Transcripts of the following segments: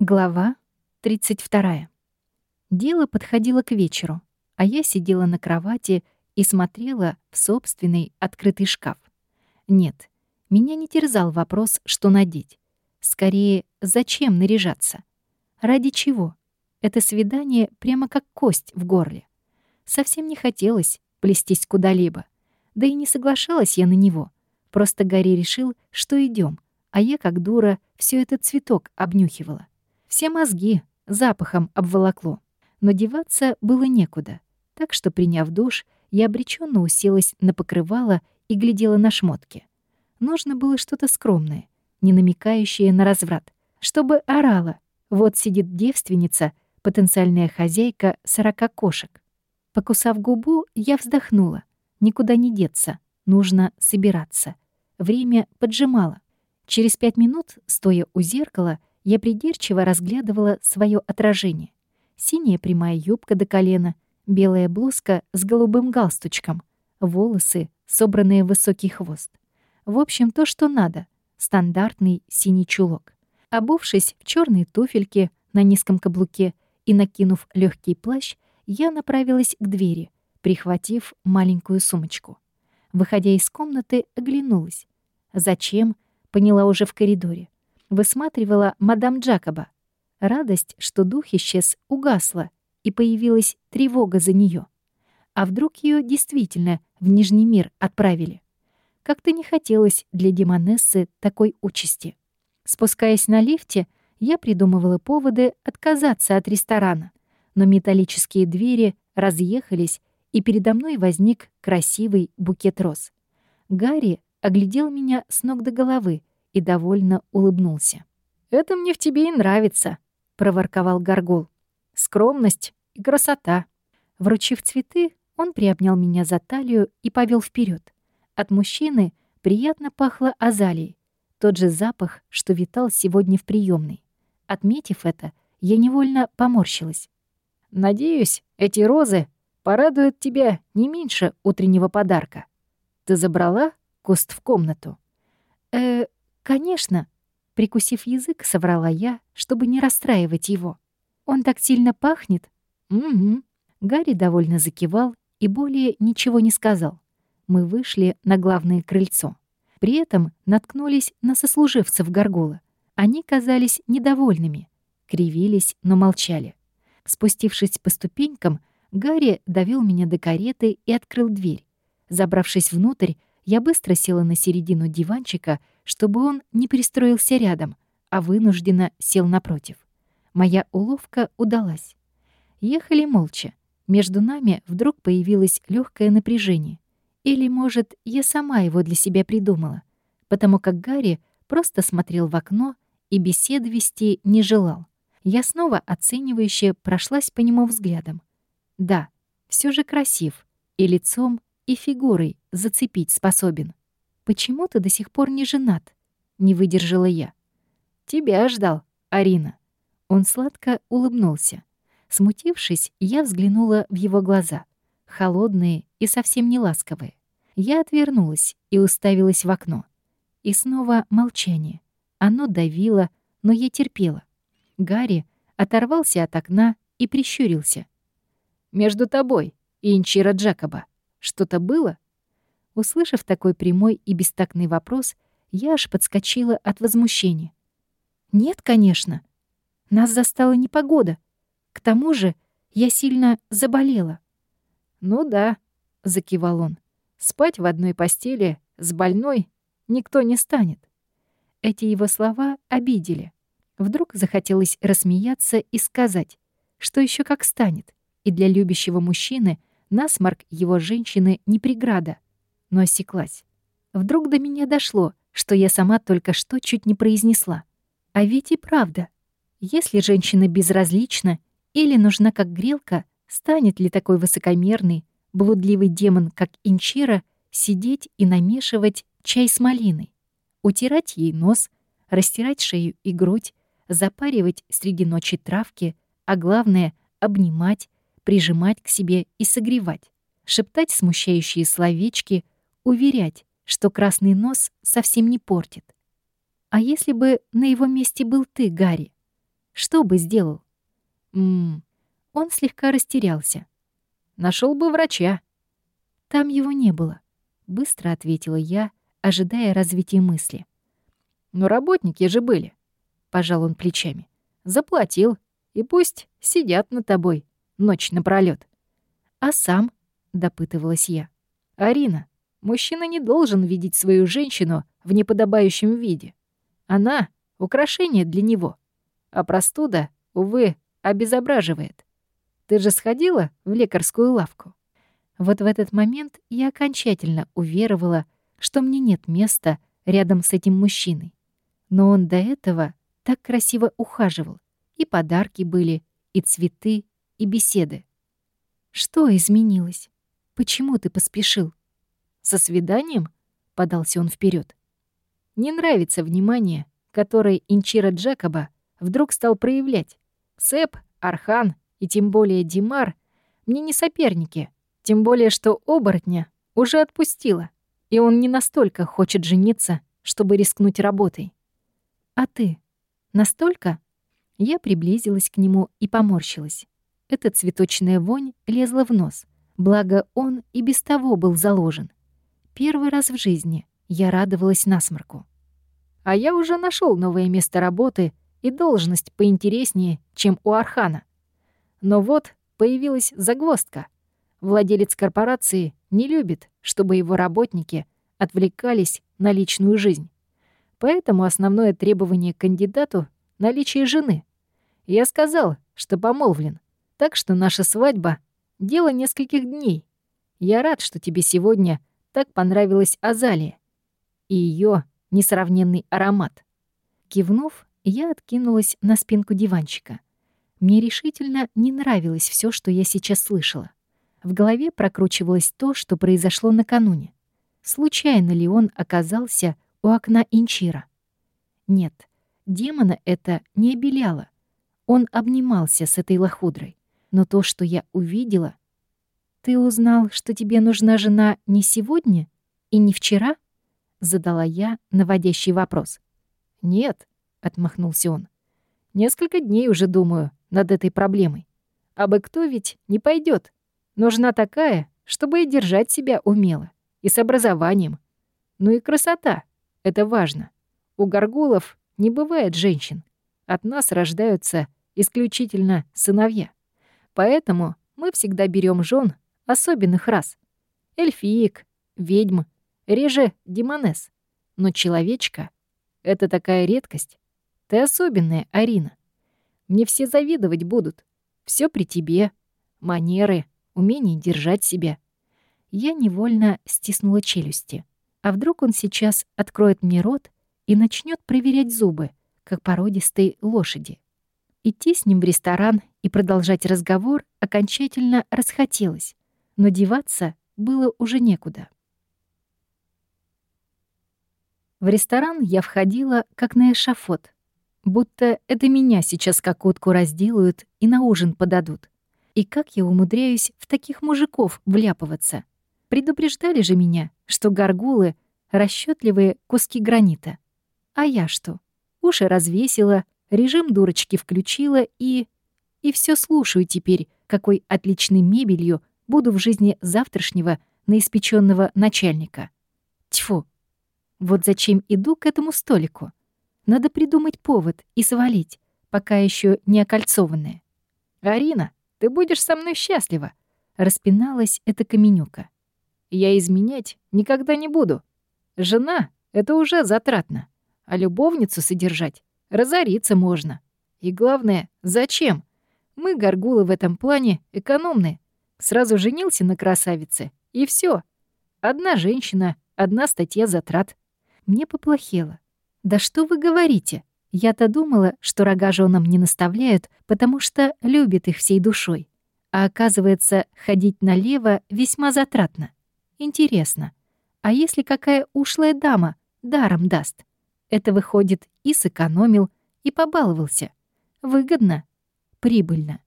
Глава 32. Дело подходило к вечеру, а я сидела на кровати и смотрела в собственный открытый шкаф. Нет, меня не терзал вопрос, что надеть. Скорее, зачем наряжаться? Ради чего? Это свидание прямо как кость в горле. Совсем не хотелось плестись куда-либо. Да и не соглашалась я на него. Просто Гарри решил, что идем, а я, как дура, все этот цветок обнюхивала. Все мозги запахом обволокло. Но деваться было некуда. Так что, приняв душ, я обреченно уселась на покрывало и глядела на шмотки. Нужно было что-то скромное, не намекающее на разврат, чтобы орала. Вот сидит девственница, потенциальная хозяйка сорока кошек. Покусав губу, я вздохнула. Никуда не деться, нужно собираться. Время поджимало. Через пять минут, стоя у зеркала, я придирчиво разглядывала свое отражение. Синяя прямая юбка до колена, белая блузка с голубым галстучком, волосы, собранные в высокий хвост. В общем, то, что надо. Стандартный синий чулок. Обувшись в черные туфельки на низком каблуке и накинув легкий плащ, я направилась к двери, прихватив маленькую сумочку. Выходя из комнаты, оглянулась. Зачем? Поняла уже в коридоре высматривала мадам Джакоба. Радость, что дух исчез, угасла, и появилась тревога за нее. А вдруг ее действительно в Нижний мир отправили? Как-то не хотелось для Демонессы такой участи. Спускаясь на лифте, я придумывала поводы отказаться от ресторана, но металлические двери разъехались, и передо мной возник красивый букет роз. Гарри оглядел меня с ног до головы, и довольно улыбнулся. «Это мне в тебе и нравится», — проворковал Горгул. «Скромность и красота». Вручив цветы, он приобнял меня за талию и повел вперед. От мужчины приятно пахло азалией, тот же запах, что витал сегодня в приемной. Отметив это, я невольно поморщилась. «Надеюсь, эти розы порадуют тебя не меньше утреннего подарка. Ты забрала куст в комнату?» «Э, «Конечно», — прикусив язык, соврала я, чтобы не расстраивать его. «Он так сильно пахнет?» «Угу». Гарри довольно закивал и более ничего не сказал. Мы вышли на главное крыльцо. При этом наткнулись на сослуживцев Гаргола. Они казались недовольными, кривились, но молчали. Спустившись по ступенькам, Гарри довел меня до кареты и открыл дверь. Забравшись внутрь, я быстро села на середину диванчика, чтобы он не пристроился рядом, а вынужденно сел напротив. Моя уловка удалась. Ехали молча. Между нами вдруг появилось легкое напряжение. Или, может, я сама его для себя придумала, потому как Гарри просто смотрел в окно и беседы вести не желал. Я снова оценивающе прошлась по нему взглядом. Да, все же красив, и лицом, и фигурой зацепить способен. Почему ты до сих пор не женат? Не выдержала я. Тебя ждал, Арина. Он сладко улыбнулся. Смутившись, я взглянула в его глаза, холодные и совсем не ласковые. Я отвернулась и уставилась в окно. И снова молчание. Оно давило, но я терпела. Гарри оторвался от окна и прищурился. «Между тобой и Инчира Джакоба что-то было?» Услышав такой прямой и бестактный вопрос, я аж подскочила от возмущения. «Нет, конечно. Нас застала непогода. К тому же я сильно заболела». «Ну да», — закивал он. «Спать в одной постели с больной никто не станет». Эти его слова обидели. Вдруг захотелось рассмеяться и сказать, что еще как станет, и для любящего мужчины насморк его женщины не преграда — но осеклась. Вдруг до меня дошло, что я сама только что чуть не произнесла. А ведь и правда. Если женщина безразлична или нужна как грелка, станет ли такой высокомерный, блудливый демон, как Инчира, сидеть и намешивать чай с малиной, утирать ей нос, растирать шею и грудь, запаривать среди ночи травки, а главное — обнимать, прижимать к себе и согревать, шептать смущающие словечки — уверять, что красный нос совсем не портит. А если бы на его месте был ты, Гарри? Что бы сделал? Ммм, он слегка растерялся. Нашел бы врача. Там его не было, быстро ответила я, ожидая развития мысли. Но работники же были, пожал он плечами. Заплатил, и пусть сидят над тобой ночь напролёт. А сам, допытывалась я. Арина, мужчина не должен видеть свою женщину в неподобающем виде. Она — украшение для него. А простуда, увы, обезображивает. Ты же сходила в лекарскую лавку? Вот в этот момент я окончательно уверовала, что мне нет места рядом с этим мужчиной. Но он до этого так красиво ухаживал. И подарки были, и цветы, и беседы. Что изменилось? Почему ты поспешил? Со свиданием? Подался он вперед. Не нравится внимание, которое Инчира Джекоба вдруг стал проявлять. Сэп, Архан и тем более Димар мне не соперники, тем более что оборотня уже отпустила, и он не настолько хочет жениться, чтобы рискнуть работой. А ты? Настолько? Я приблизилась к нему и поморщилась. Эта цветочная вонь лезла в нос, благо он и без того был заложен. Первый раз в жизни я радовалась насморку. А я уже нашел новое место работы и должность поинтереснее, чем у Архана. Но вот появилась загвоздка. Владелец корпорации не любит, чтобы его работники отвлекались на личную жизнь. Поэтому основное требование к кандидату — наличие жены. Я сказал, что помолвлен, так что наша свадьба — дело нескольких дней. Я рад, что тебе сегодня так понравилась Азалия и ее несравненный аромат. Кивнув, я откинулась на спинку диванчика. Мне решительно не нравилось все, что я сейчас слышала. В голове прокручивалось то, что произошло накануне. Случайно ли он оказался у окна Инчира? Нет, демона это не обеляло. Он обнимался с этой лохудрой. Но то, что я увидела... «Ты узнал, что тебе нужна жена не сегодня и не вчера?» — задала я наводящий вопрос. «Нет», — отмахнулся он. «Несколько дней уже думаю над этой проблемой. А бы кто ведь не пойдет. Нужна такая, чтобы и держать себя умело, и с образованием. Ну и красота. Это важно. У горгулов не бывает женщин. От нас рождаются исключительно сыновья. Поэтому мы всегда берем жен особенных рас. Эльфиек, ведьм, реже демонес. Но человечка — это такая редкость. Ты особенная, Арина. Мне все завидовать будут. Все при тебе. Манеры, умение держать себя. Я невольно стиснула челюсти. А вдруг он сейчас откроет мне рот и начнет проверять зубы, как породистой лошади? Идти с ним в ресторан и продолжать разговор окончательно расхотелось, но деваться было уже некуда. В ресторан я входила как на эшафот, будто это меня сейчас как утку разделают и на ужин подадут. И как я умудряюсь в таких мужиков вляпываться? Предупреждали же меня, что горгулы — расчетливые куски гранита. А я что? Уши развесила, режим дурочки включила и... И все слушаю теперь, какой отличной мебелью буду в жизни завтрашнего наиспеченного начальника. Тьфу! Вот зачем иду к этому столику? Надо придумать повод и свалить, пока еще не окольцованная. «Арина, ты будешь со мной счастлива!» — распиналась эта каменюка. «Я изменять никогда не буду. Жена — это уже затратно, а любовницу содержать разориться можно. И главное, зачем? Мы, горгулы, в этом плане экономны. Сразу женился на красавице, и все. Одна женщина, одна статья затрат. Мне поплохело. Да что вы говорите? Я-то думала, что рога женам не наставляют, потому что любят их всей душой. А оказывается, ходить налево весьма затратно. Интересно, а если какая ушлая дама даром даст? Это выходит и сэкономил, и побаловался. Выгодно прибыльно.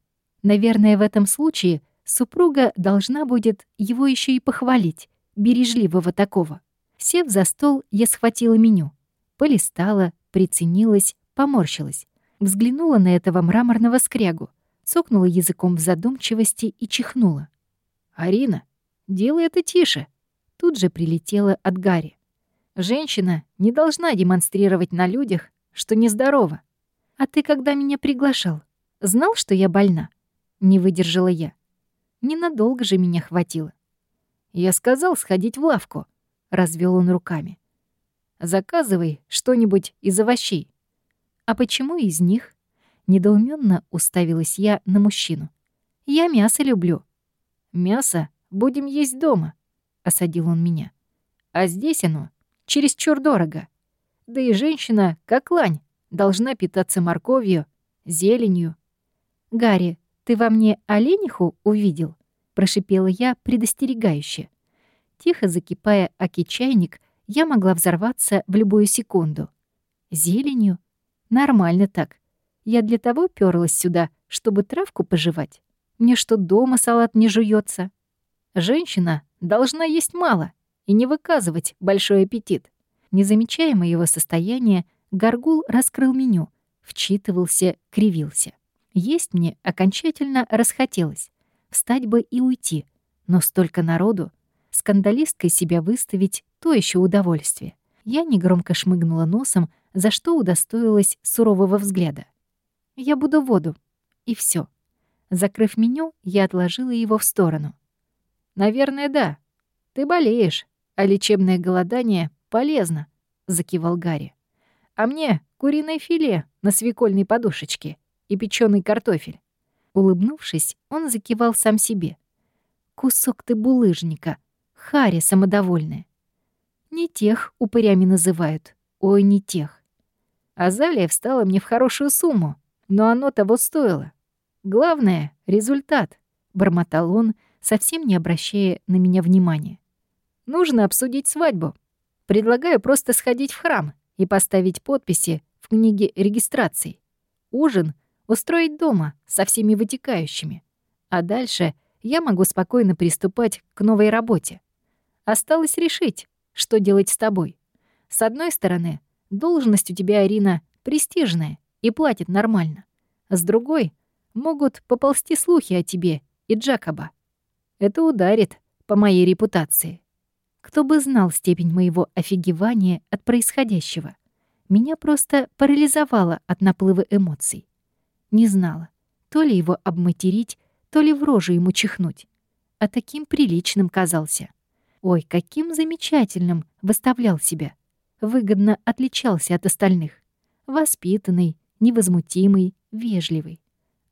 Наверное, в этом случае супруга должна будет его еще и похвалить, бережливого такого. Сев за стол, я схватила меню. Полистала, приценилась, поморщилась. Взглянула на этого мраморного скрягу, цокнула языком в задумчивости и чихнула. «Арина, делай это тише!» Тут же прилетела от Гарри. «Женщина не должна демонстрировать на людях, что нездорова. А ты, когда меня приглашал, знал, что я больна?» Не выдержала я. Ненадолго же меня хватило. Я сказал сходить в лавку. Развел он руками. Заказывай что-нибудь из овощей. А почему из них? Недоуменно уставилась я на мужчину. Я мясо люблю. Мясо будем есть дома, осадил он меня. А здесь оно чересчур дорого. Да и женщина, как лань, должна питаться морковью, зеленью. Гарри, ты во мне олениху увидел?» — прошипела я предостерегающе. Тихо закипая оки чайник, я могла взорваться в любую секунду. Зеленью? Нормально так. Я для того пёрлась сюда, чтобы травку пожевать. Мне что, дома салат не жуется? Женщина должна есть мало и не выказывать большой аппетит. Не замечая моего состояния, Горгул раскрыл меню, вчитывался, кривился. Есть мне окончательно расхотелось. Встать бы и уйти. Но столько народу. Скандалисткой себя выставить — то еще удовольствие. Я негромко шмыгнула носом, за что удостоилась сурового взгляда. Я буду воду. И все. Закрыв меню, я отложила его в сторону. «Наверное, да. Ты болеешь, а лечебное голодание полезно», — закивал Гарри. «А мне куриное филе на свекольной подушечке и печеный картофель. Улыбнувшись, он закивал сам себе. «Кусок ты булыжника, харя самодовольная». Не тех упырями называют, ой, не тех. Азалия встала мне в хорошую сумму, но оно того стоило. Главное — результат, — бормотал он, совсем не обращая на меня внимания. Нужно обсудить свадьбу. Предлагаю просто сходить в храм и поставить подписи в книге регистраций. Ужин устроить дома со всеми вытекающими. А дальше я могу спокойно приступать к новой работе. Осталось решить, что делать с тобой. С одной стороны, должность у тебя, Арина, престижная и платит нормально. С другой, могут поползти слухи о тебе и Джакоба. Это ударит по моей репутации. Кто бы знал степень моего офигевания от происходящего. Меня просто парализовало от наплыва эмоций. Не знала, то ли его обматерить, то ли в рожу ему чихнуть. А таким приличным казался. Ой, каким замечательным выставлял себя. Выгодно отличался от остальных. Воспитанный, невозмутимый, вежливый.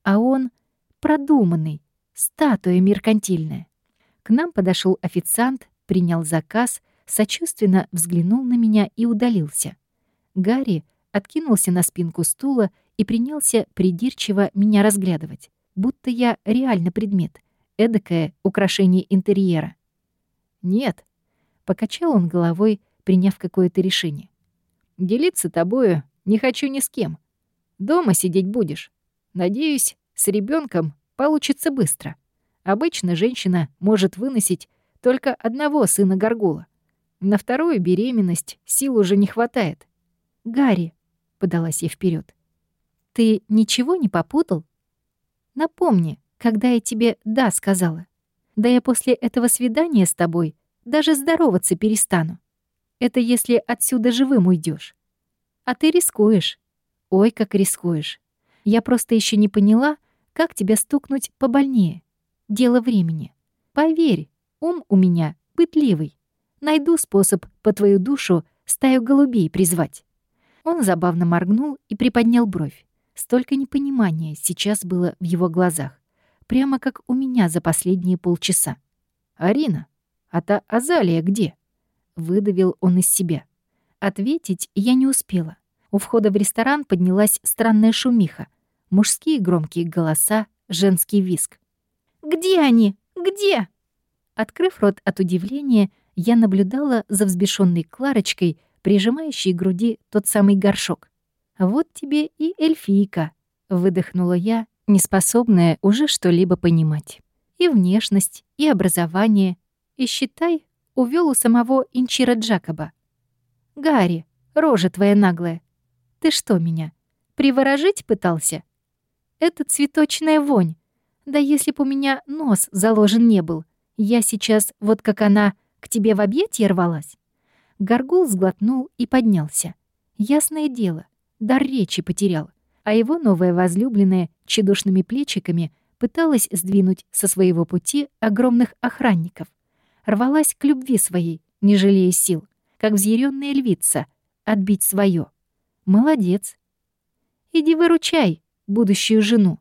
А он продуманный, статуя меркантильная. К нам подошел официант, принял заказ, сочувственно взглянул на меня и удалился. Гарри откинулся на спинку стула и принялся придирчиво меня разглядывать, будто я реально предмет, эдакое украшение интерьера. «Нет», — покачал он головой, приняв какое-то решение. «Делиться тобою не хочу ни с кем. Дома сидеть будешь. Надеюсь, с ребенком получится быстро. Обычно женщина может выносить только одного сына Горгула. На вторую беременность сил уже не хватает. «Гарри», — подалась я вперед, ты ничего не попутал? Напомни, когда я тебе «да» сказала. Да я после этого свидания с тобой даже здороваться перестану. Это если отсюда живым уйдешь. А ты рискуешь. Ой, как рискуешь. Я просто еще не поняла, как тебя стукнуть побольнее. Дело времени. Поверь, ум у меня пытливый. Найду способ по твою душу стаю голубей призвать. Он забавно моргнул и приподнял бровь. Столько непонимания сейчас было в его глазах. Прямо как у меня за последние полчаса. «Арина, а та Азалия где?» Выдавил он из себя. Ответить я не успела. У входа в ресторан поднялась странная шумиха. Мужские громкие голоса, женский виск. «Где они? Где?» Открыв рот от удивления, я наблюдала за взбешенной Кларочкой, прижимающей к груди тот самый горшок. «Вот тебе и эльфийка», — выдохнула я, неспособная уже что-либо понимать. И внешность, и образование, и, считай, увел у самого Инчира Джакоба. «Гарри, рожа твоя наглая, ты что меня, Приворожить пытался? Это цветочная вонь. Да если б у меня нос заложен не был, я сейчас, вот как она, к тебе в объятье рвалась. Горгул сглотнул и поднялся. Ясное дело, дар речи потерял, а его новая возлюбленная чедушными плечиками пыталась сдвинуть со своего пути огромных охранников. Рвалась к любви своей, не жалея сил, как взъяренная львица, отбить свое. Молодец. Иди выручай будущую жену.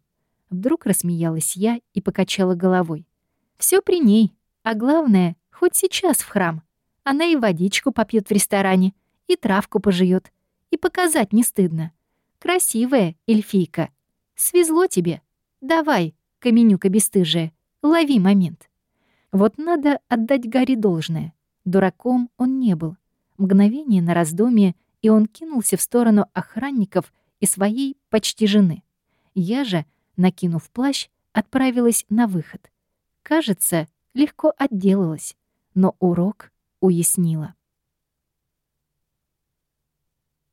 Вдруг рассмеялась я и покачала головой. Все при ней, а главное, хоть сейчас в храм. Она и водичку попьет в ресторане, и травку пожует, и показать не стыдно. Красивая эльфийка. Свезло тебе. Давай, каменюка бесстыжая, лови момент. Вот надо отдать Гарри должное. Дураком он не был. Мгновение на раздумье, и он кинулся в сторону охранников и своей почти жены. Я же, накинув плащ, отправилась на выход. Кажется, легко отделалась, но урок уяснила.